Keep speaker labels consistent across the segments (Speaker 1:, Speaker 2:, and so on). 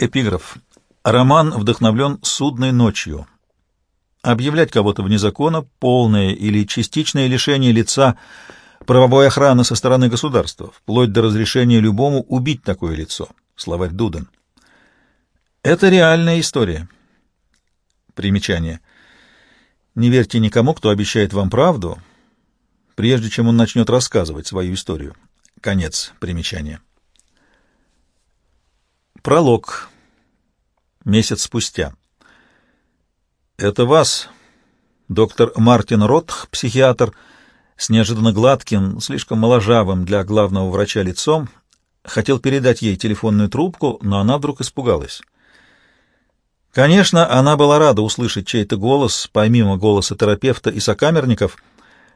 Speaker 1: Эпиграф. Роман вдохновлен судной ночью. Объявлять кого-то вне закона полное или частичное лишение лица правовой охраны со стороны государства, вплоть до разрешения любому убить такое лицо. Словарь Дуден. Это реальная история. Примечание. Не верьте никому, кто обещает вам правду, прежде чем он начнет рассказывать свою историю. Конец примечания. Пролог. Месяц спустя. Это вас, доктор Мартин Ротх, психиатр, с неожиданно гладким, слишком моложавым для главного врача лицом, хотел передать ей телефонную трубку, но она вдруг испугалась. Конечно, она была рада услышать чей-то голос, помимо голоса терапевта и сокамерников,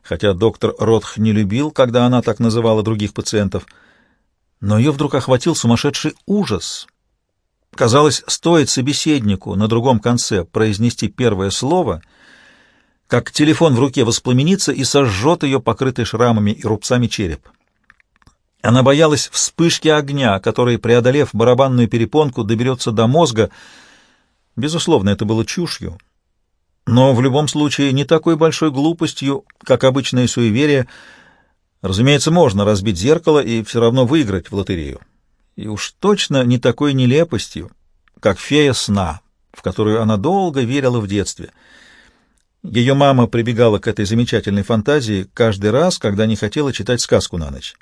Speaker 1: хотя доктор Ротх не любил, когда она так называла других пациентов, но ее вдруг охватил сумасшедший ужас. Казалось, стоит собеседнику на другом конце произнести первое слово, как телефон в руке воспламенится и сожжет ее покрытый шрамами и рубцами череп. Она боялась вспышки огня, который, преодолев барабанную перепонку, доберется до мозга, Безусловно, это было чушью, но в любом случае не такой большой глупостью, как обычное суеверие. Разумеется, можно разбить зеркало и все равно выиграть в лотерею. И уж точно не такой нелепостью, как фея сна, в которую она долго верила в детстве. Ее мама прибегала к этой замечательной фантазии каждый раз, когда не хотела читать сказку на ночь.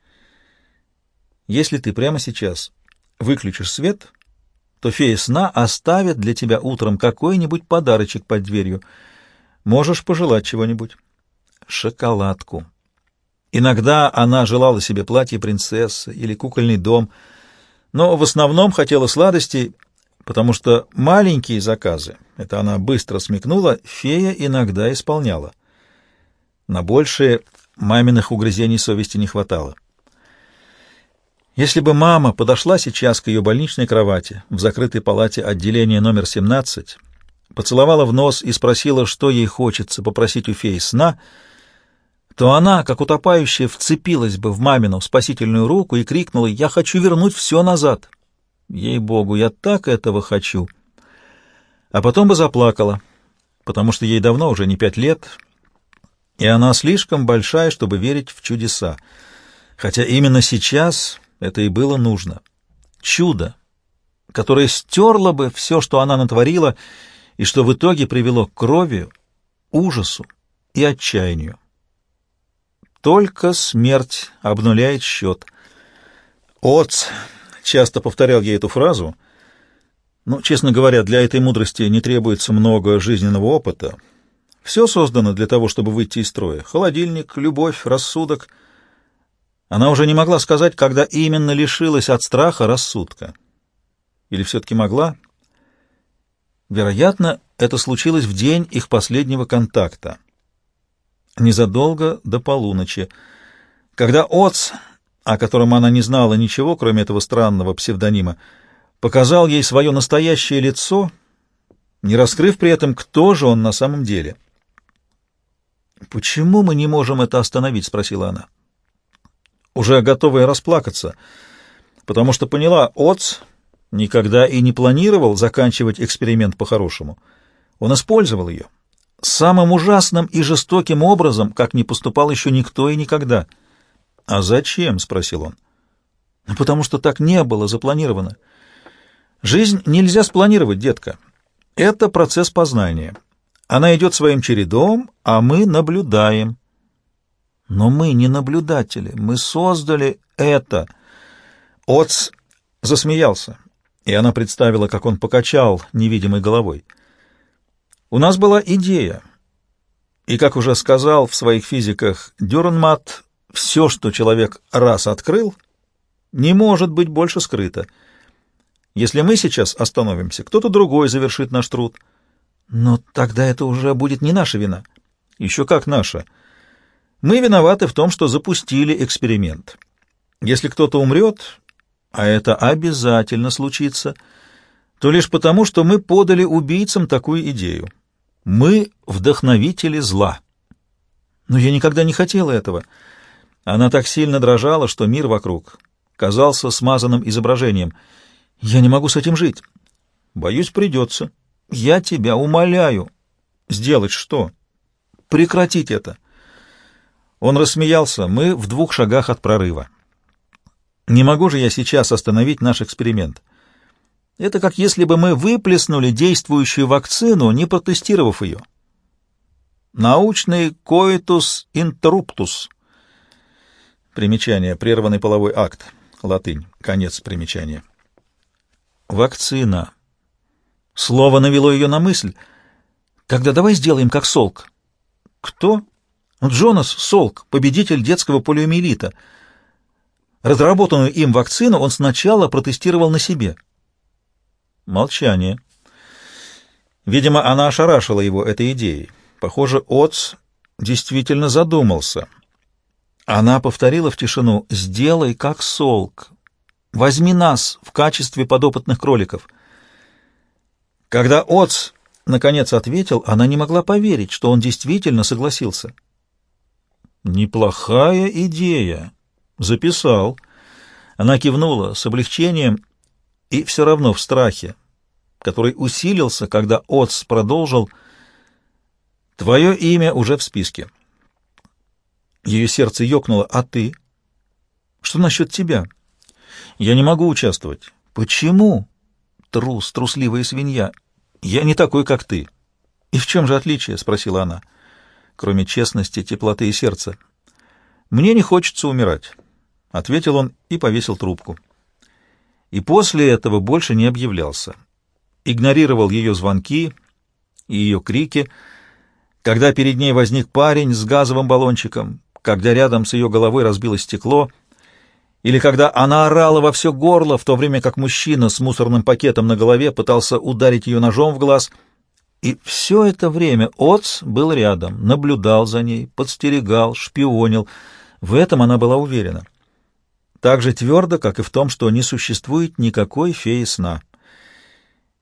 Speaker 1: Если ты прямо сейчас выключишь свет то фея сна оставит для тебя утром какой-нибудь подарочек под дверью. Можешь пожелать чего-нибудь. Шоколадку. Иногда она желала себе платье принцессы или кукольный дом, но в основном хотела сладостей, потому что маленькие заказы, это она быстро смекнула, фея иногда исполняла. На большее маминых угрызений совести не хватало. Если бы мама подошла сейчас к ее больничной кровати в закрытой палате отделения номер 17, поцеловала в нос и спросила, что ей хочется попросить у феи сна, то она, как утопающая, вцепилась бы в мамину спасительную руку и крикнула «Я хочу вернуть все назад!» Ей-богу, я так этого хочу! А потом бы заплакала, потому что ей давно уже не пять лет, и она слишком большая, чтобы верить в чудеса. Хотя именно сейчас это и было нужно. Чудо, которое стерло бы все, что она натворила, и что в итоге привело к крови, ужасу и отчаянию. Только смерть обнуляет счет. Отц часто повторял ей эту фразу. Ну, честно говоря, для этой мудрости не требуется много жизненного опыта. Все создано для того, чтобы выйти из строя. Холодильник, любовь, рассудок — она уже не могла сказать, когда именно лишилась от страха рассудка. Или все-таки могла? Вероятно, это случилось в день их последнего контакта. Незадолго до полуночи, когда Оц, о котором она не знала ничего, кроме этого странного псевдонима, показал ей свое настоящее лицо, не раскрыв при этом, кто же он на самом деле. «Почему мы не можем это остановить?» — спросила она уже готовая расплакаться, потому что поняла, Отц никогда и не планировал заканчивать эксперимент по-хорошему. Он использовал ее самым ужасным и жестоким образом, как не поступал еще никто и никогда. «А зачем?» — спросил он. «Ну, «Потому что так не было запланировано. Жизнь нельзя спланировать, детка. Это процесс познания. Она идет своим чередом, а мы наблюдаем. Но мы не наблюдатели, мы создали это. Отц засмеялся, и она представила, как он покачал невидимой головой. У нас была идея, и, как уже сказал в своих физиках Дюрнмат, все, что человек раз открыл, не может быть больше скрыто. Если мы сейчас остановимся, кто-то другой завершит наш труд. Но тогда это уже будет не наша вина. Еще как наша — мы виноваты в том, что запустили эксперимент. Если кто-то умрет, а это обязательно случится, то лишь потому, что мы подали убийцам такую идею. Мы вдохновители зла. Но я никогда не хотела этого. Она так сильно дрожала, что мир вокруг казался смазанным изображением. Я не могу с этим жить. Боюсь, придется. Я тебя умоляю. Сделать что? Прекратить это. Он рассмеялся. Мы в двух шагах от прорыва. Не могу же я сейчас остановить наш эксперимент. Это как если бы мы выплеснули действующую вакцину, не протестировав ее. Научный коитус интерруптус. Примечание. Прерванный половой акт. Латынь. Конец примечания. Вакцина. Слово навело ее на мысль. Тогда давай сделаем как Солк. Кто? Джонас Солк, победитель детского полиомиелита. Разработанную им вакцину он сначала протестировал на себе. Молчание. Видимо, она ошарашила его этой идеей. Похоже, Отц действительно задумался. Она повторила в тишину «Сделай как Солк. Возьми нас в качестве подопытных кроликов». Когда Отц наконец ответил, она не могла поверить, что он действительно согласился. «Неплохая идея», Записал. Она кивнула с облегчением и все равно в страхе, который усилился, когда Отс продолжил «Твое имя уже в списке». Ее сердце ёкнуло. «А ты? Что насчет тебя?» «Я не могу участвовать». «Почему?» «Трус, трусливая свинья. Я не такой, как ты». «И в чем же отличие?» — спросила она. «Кроме честности, теплоты и сердца. Мне не хочется умирать». — ответил он и повесил трубку. И после этого больше не объявлялся. Игнорировал ее звонки и ее крики, когда перед ней возник парень с газовым баллончиком, когда рядом с ее головой разбилось стекло, или когда она орала во все горло, в то время как мужчина с мусорным пакетом на голове пытался ударить ее ножом в глаз. И все это время Отц был рядом, наблюдал за ней, подстерегал, шпионил. В этом она была уверена так же твердо, как и в том, что не существует никакой феи сна,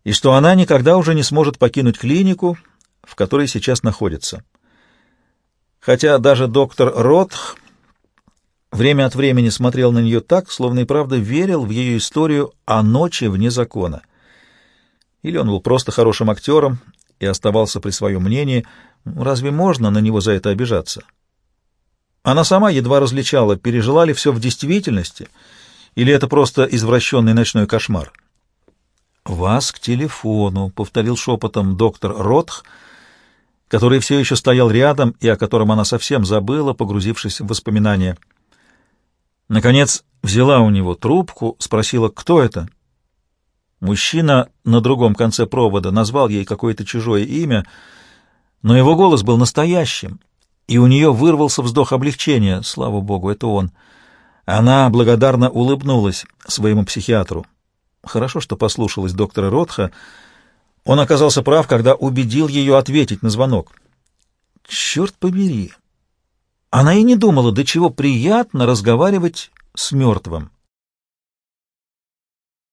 Speaker 1: и что она никогда уже не сможет покинуть клинику, в которой сейчас находится. Хотя даже доктор Ротх время от времени смотрел на нее так, словно и правда верил в ее историю о ночи вне закона. Или он был просто хорошим актером и оставался при своем мнении, разве можно на него за это обижаться? Она сама едва различала, пережила ли все в действительности, или это просто извращенный ночной кошмар. «Вас к телефону», — повторил шепотом доктор Ротх, который все еще стоял рядом и о котором она совсем забыла, погрузившись в воспоминания. Наконец взяла у него трубку, спросила, кто это. Мужчина на другом конце провода назвал ей какое-то чужое имя, но его голос был настоящим, и у нее вырвался вздох облегчения. Слава богу, это он. Она благодарно улыбнулась своему психиатру. Хорошо, что послушалась доктора Ротха. Он оказался прав, когда убедил ее ответить на звонок. Черт побери! Она и не думала, до чего приятно разговаривать с мертвым.